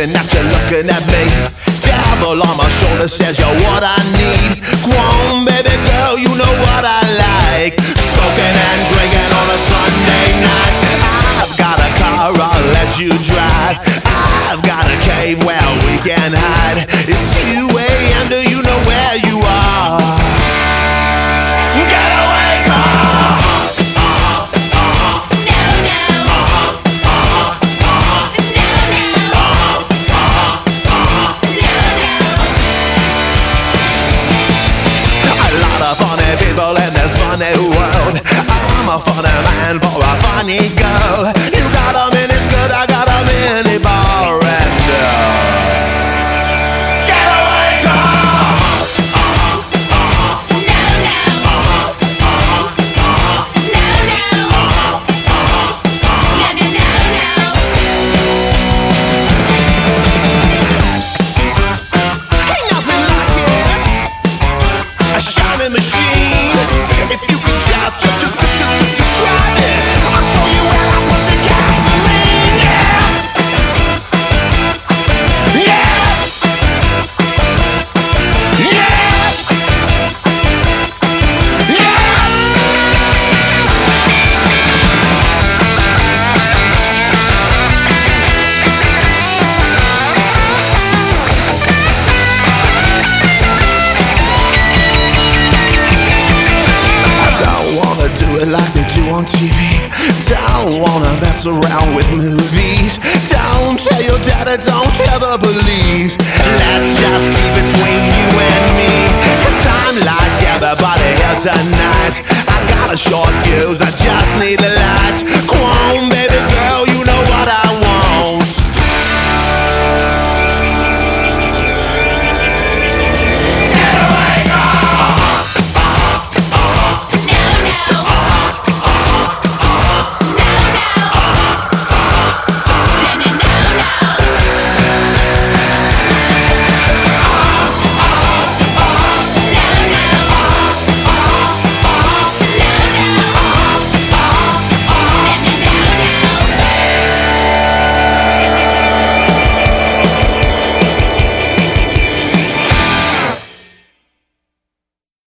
looking at you, looking at me. Devil on my shoulder says you're what I need. Go baby girl, you know what I like. Smoking and drinking on a Sunday night. I've got a car, I'll let you drive. I've got a cave where we can hide. It's 2 a.m. Do you know A lot of funny people in this funny world. I'm a funny man for a funny girl. Machine. If you could just, drive it, on TV. Don't wanna mess around with movies. Don't tell your daddy, don't the police. Let's just keep it between you and me. Cause I'm like everybody here tonight. I got a short fuse, I just need the light.